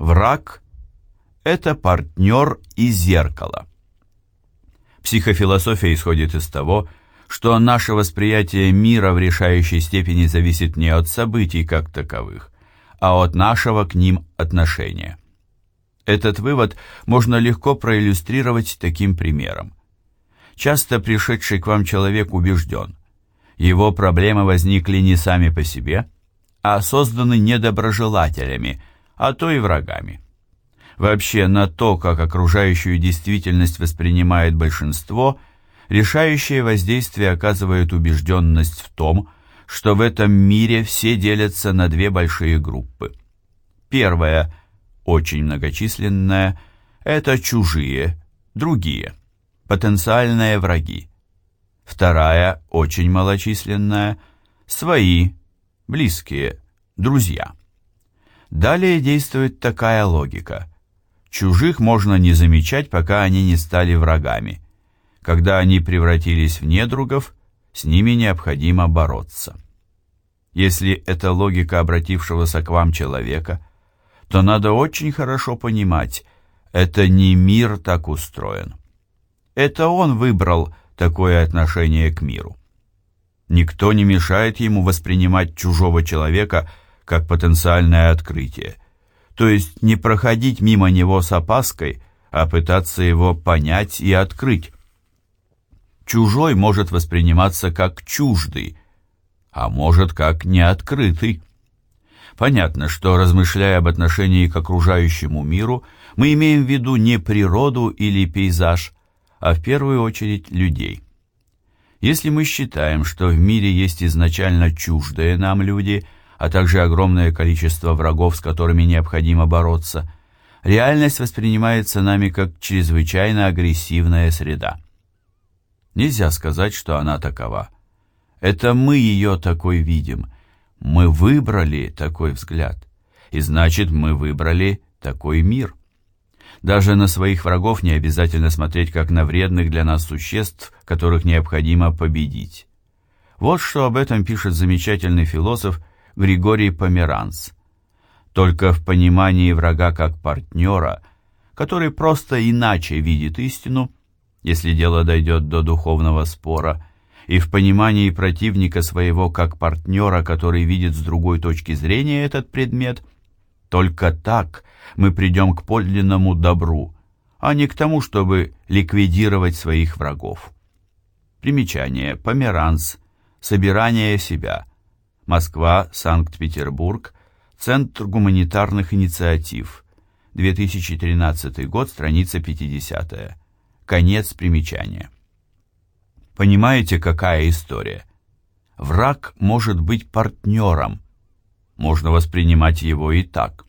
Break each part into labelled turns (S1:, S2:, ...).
S1: Враг – это партнер и зеркало. Психофилософия исходит из того, что наше восприятие мира в решающей степени зависит не от событий как таковых, а от нашего к ним отношения. Этот вывод можно легко проиллюстрировать таким примером. Часто пришедший к вам человек убежден, его проблемы возникли не сами по себе, а созданы недоброжелателями, а то и врагами. Вообще на то, как окружающую действительность воспринимает большинство, решающее воздействие оказывает убежденность в том, что в этом мире все делятся на две большие группы. Первая, очень многочисленная, это чужие, другие, потенциальные враги. Вторая, очень малочисленная, свои, близкие, друзья. Далее действует такая логика. Чужих можно не замечать, пока они не стали врагами. Когда они превратились в недругов, с ними необходимо бороться. Если это логика обратившегося к вам человека, то надо очень хорошо понимать, это не мир так устроен. Это он выбрал такое отношение к миру. Никто не мешает ему воспринимать чужого человека как потенциальное открытие, то есть не проходить мимо него с опаской, а пытаться его понять и открыть. Чужой может восприниматься как чуждый, а может как неоткрытый. Понятно, что, размышляя об отношении к окружающему миру, мы имеем в виду не природу или пейзаж, а в первую очередь людей. Если мы считаем, что в мире есть изначально чуждые нам люди, а также огромное количество врагов, с которыми необходимо бороться, реальность воспринимается нами как чрезвычайно агрессивная среда. Нельзя сказать, что она такова. Это мы ее такой видим. Мы выбрали такой взгляд. И значит, мы выбрали такой мир. Даже на своих врагов не обязательно смотреть как на вредных для нас существ, которых необходимо победить. Вот что об этом пишет замечательный философ Григорий Померанц. Только в понимании врага как партнера, который просто иначе видит истину, если дело дойдет до духовного спора, и в понимании противника своего как партнера, который видит с другой точки зрения этот предмет, только так мы придем к подлинному добру, а не к тому, чтобы ликвидировать своих врагов. Примечание. Померанц. Собирание себя. Москва, Санкт-Петербург. Центр гуманитарных инициатив. 2013 год, страница 50. Конец примечания. Понимаете, какая история? Враг может быть партнером. Можно воспринимать его и так.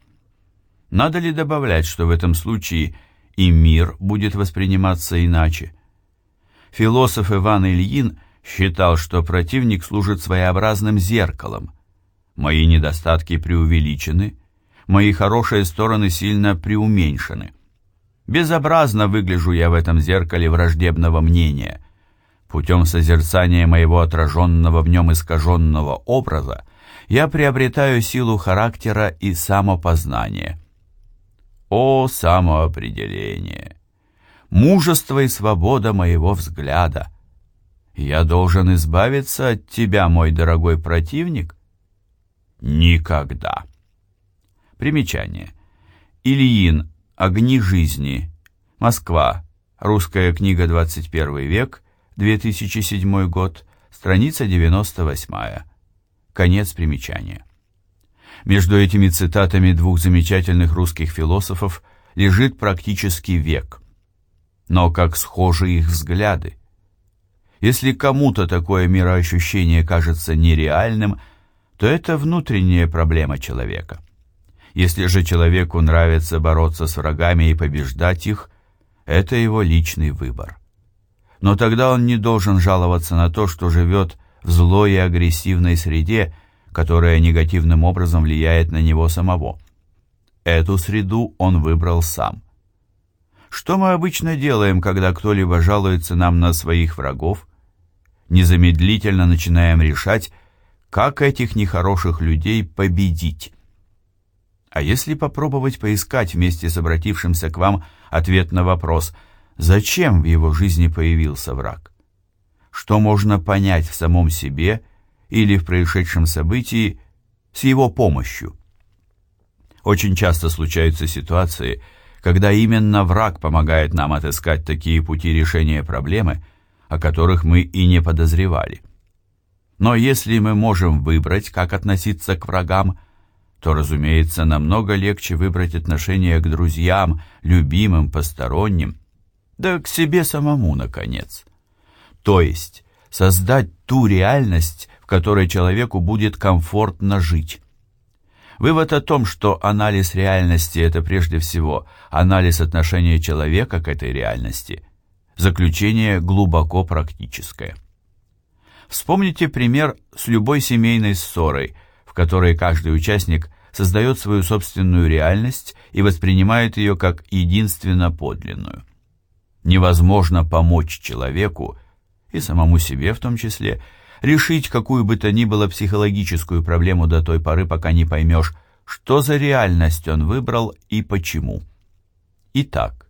S1: Надо ли добавлять, что в этом случае и мир будет восприниматься иначе? Философ Иван Ильин считал, что противник служит своеобразным зеркалом. Мои недостатки преувеличены, мои хорошие стороны сильно преуменьшены. Безобразно выгляжу я в этом зеркале враждебного мнения. Путем созерцания моего отраженного в нем искаженного образа я приобретаю силу характера и самопознания. О, самоопределение! Мужество и свобода моего взгляда! Я должен избавиться от тебя, мой дорогой противник? Никогда. Примечание. Ильин. Огни жизни. Москва. Русская книга 21 век. 2007 год. Страница 98. Конец примечания. Между этими цитатами двух замечательных русских философов лежит практически век. Но как схожи их взгляды. Если кому-то такое мироощущение кажется нереальным, то это внутренняя проблема человека. Если же человеку нравится бороться с врагами и побеждать их, это его личный выбор. Но тогда он не должен жаловаться на то, что живет в злой и агрессивной среде, которая негативным образом влияет на него самого. Эту среду он выбрал сам. Что мы обычно делаем, когда кто-либо жалуется нам на своих врагов? Незамедлительно начинаем решать, как этих нехороших людей победить. А если попробовать поискать вместе с обратившимся к вам ответ на вопрос, зачем в его жизни появился враг? Что можно понять в самом себе или в происшедшем событии с его помощью? Очень часто случаются ситуации, когда именно враг помогает нам отыскать такие пути решения проблемы, о которых мы и не подозревали. Но если мы можем выбрать, как относиться к врагам, то, разумеется, намного легче выбрать отношение к друзьям, любимым, посторонним, да к себе самому, наконец. То есть создать ту реальность, в которой человеку будет комфортно жить. Вывод о том, что анализ реальности – это прежде всего анализ отношения человека к этой реальности, заключение глубоко практическое. Вспомните пример с любой семейной ссорой, в которой каждый участник создает свою собственную реальность и воспринимает ее как единственно подлинную. Невозможно помочь человеку, и самому себе в том числе, решить какую бы то ни было психологическую проблему до той поры, пока не поймешь, что за реальность он выбрал и почему. Итак,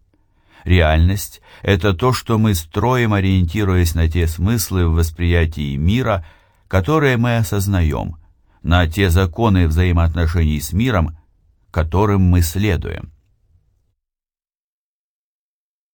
S1: реальность – это то, что мы строим, ориентируясь на те смыслы в восприятии мира, которые мы осознаем, на те законы взаимоотношений с миром, которым мы следуем.